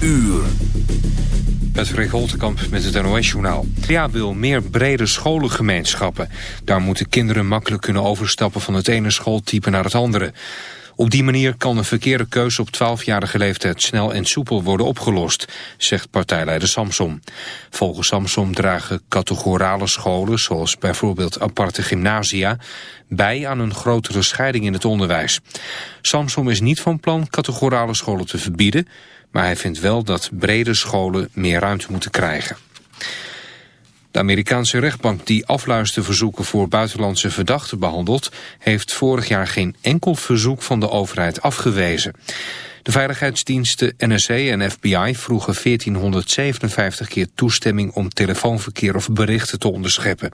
uur. Het Rick Holtekamp met het NOS-journaal. Ja wil meer brede scholengemeenschappen. Daar moeten kinderen makkelijk kunnen overstappen van het ene schooltype naar het andere. Op die manier kan een verkeerde keuze op 12-jarige leeftijd snel en soepel worden opgelost, zegt partijleider Samsom. Volgens Samsom dragen categorale scholen, zoals bijvoorbeeld aparte gymnasia, bij aan een grotere scheiding in het onderwijs. Samsom is niet van plan categorale scholen te verbieden, maar hij vindt wel dat brede scholen meer ruimte moeten krijgen. De Amerikaanse rechtbank die afluisterverzoeken voor buitenlandse verdachten behandelt... heeft vorig jaar geen enkel verzoek van de overheid afgewezen. De veiligheidsdiensten NSA en FBI vroegen 1457 keer toestemming om telefoonverkeer of berichten te onderscheppen.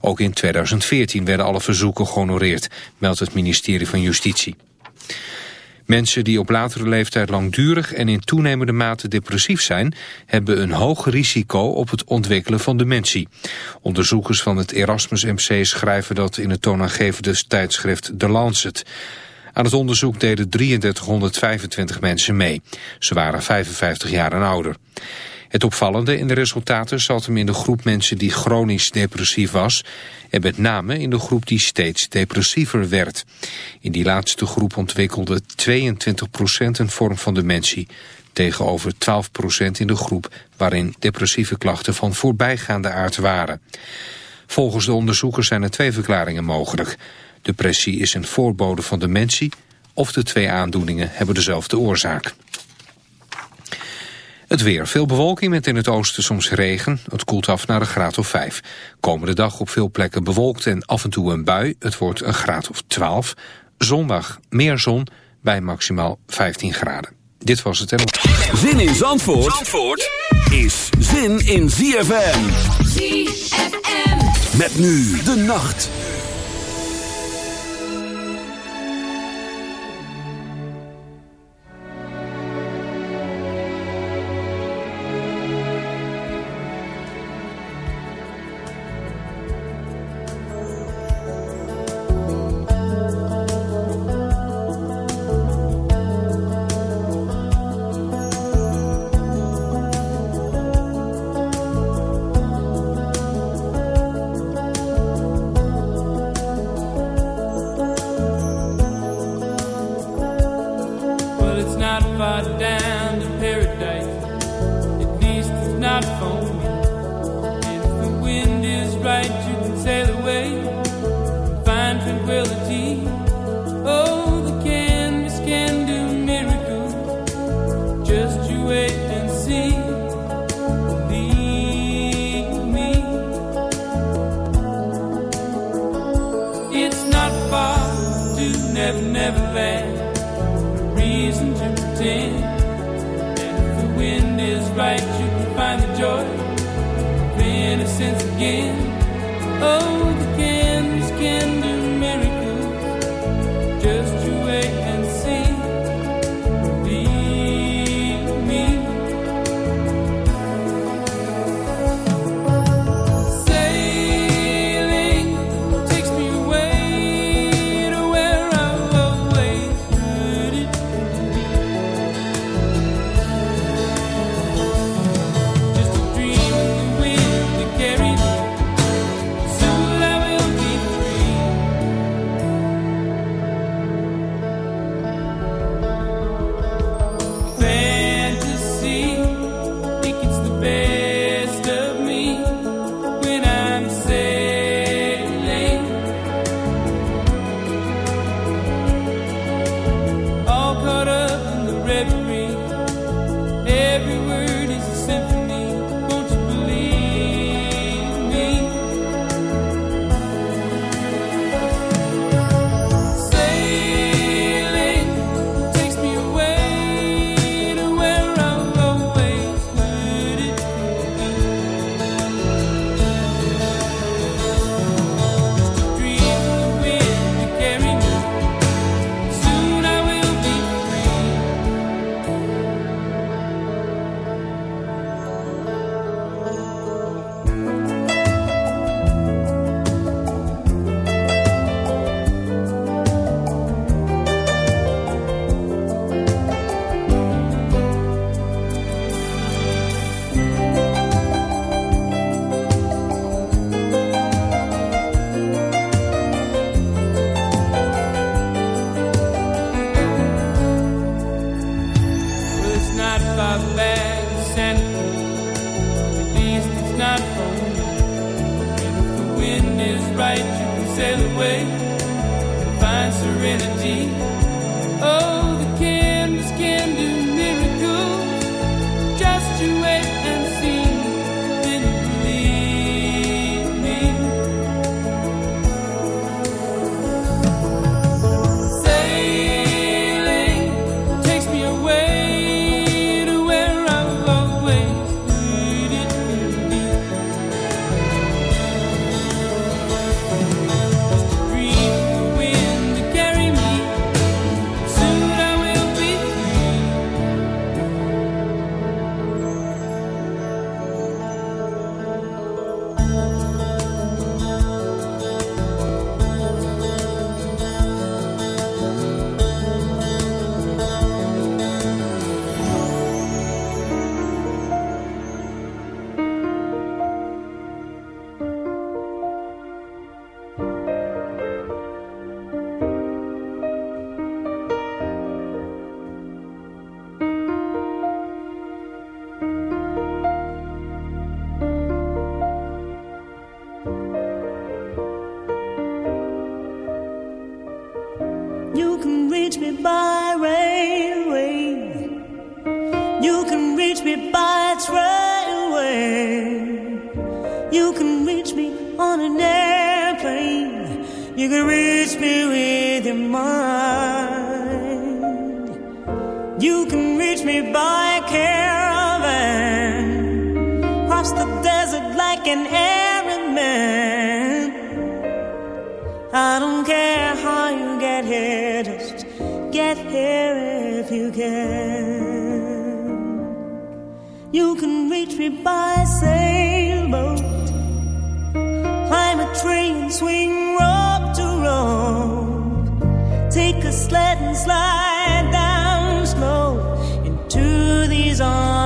Ook in 2014 werden alle verzoeken gehonoreerd, meldt het ministerie van Justitie. Mensen die op latere leeftijd langdurig en in toenemende mate depressief zijn... hebben een hoog risico op het ontwikkelen van dementie. Onderzoekers van het Erasmus MC schrijven dat in het toonaangevende tijdschrift The Lancet. Aan het onderzoek deden 3325 mensen mee. Ze waren 55 jaar en ouder. Het opvallende in de resultaten zat hem in de groep mensen die chronisch depressief was... en met name in de groep die steeds depressiever werd. In die laatste groep ontwikkelde 22% een vorm van dementie... tegenover 12% in de groep waarin depressieve klachten van voorbijgaande aard waren. Volgens de onderzoekers zijn er twee verklaringen mogelijk. Depressie is een voorbode van dementie... of de twee aandoeningen hebben dezelfde oorzaak. Het weer. Veel bewolking met in het oosten soms regen. Het koelt af naar een graad of 5. Komende dag op veel plekken bewolkt en af en toe een bui. Het wordt een graad of 12. Zondag meer zon bij maximaal 15 graden. Dit was het en... Zin in Zandvoort, Zandvoort is zin in ZFM. ZFM. Met nu de nacht.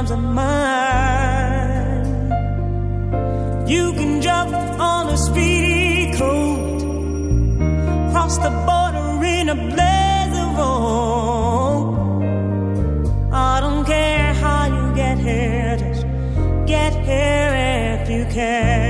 arms are mine. You can jump on a speedy coat, cross the border in a blaze of hope. I don't care how you get here, just get here if you can.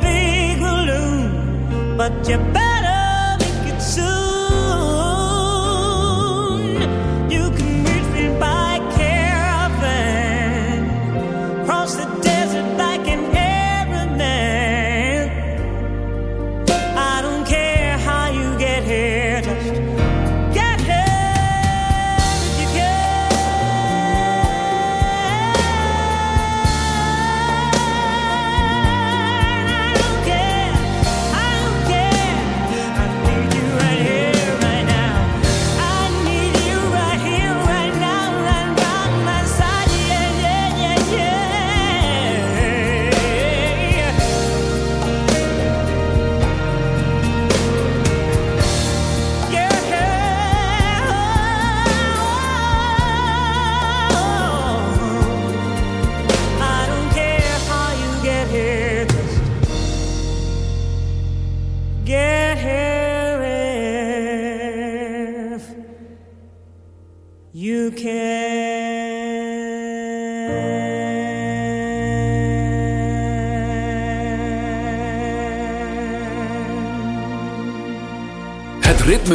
big balloon, but you better.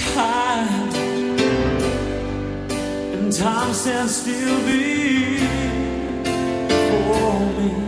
time, and time stands still before me.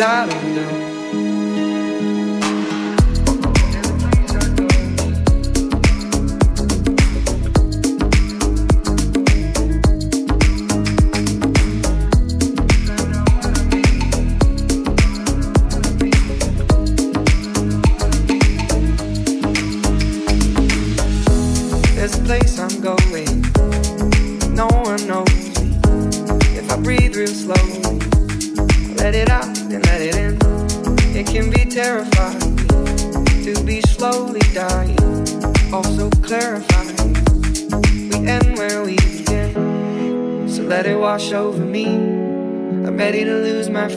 Da dum dum.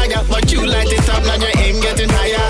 liar, but you light it up, now your aim getting higher.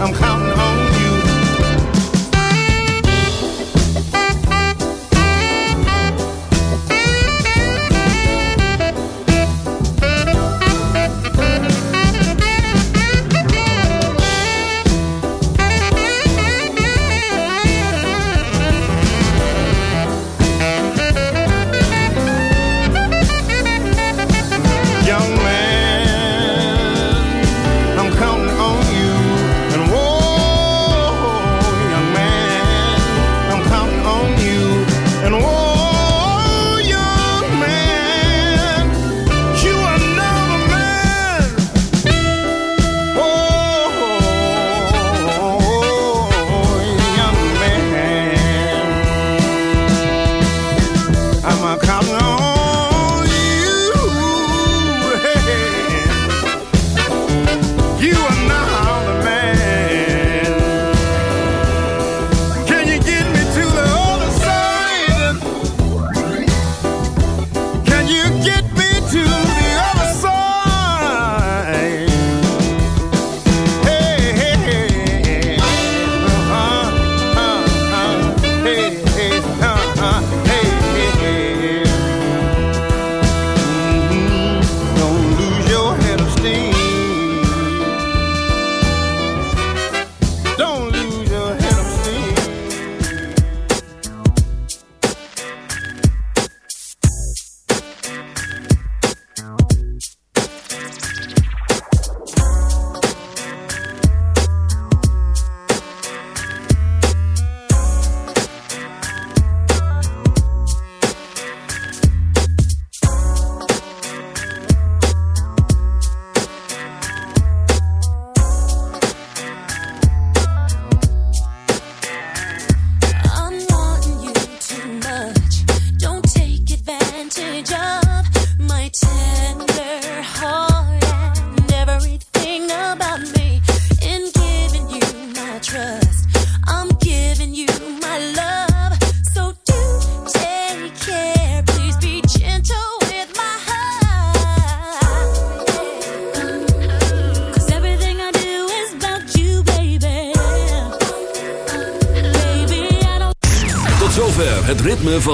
I'm counting